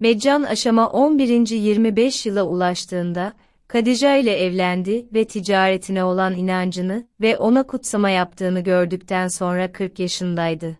Meccan aşama 11. 25 yıla ulaştığında, Kadija ile evlendi ve ticaretine olan inancını ve ona kutsama yaptığını gördükten sonra 40 yaşındaydı.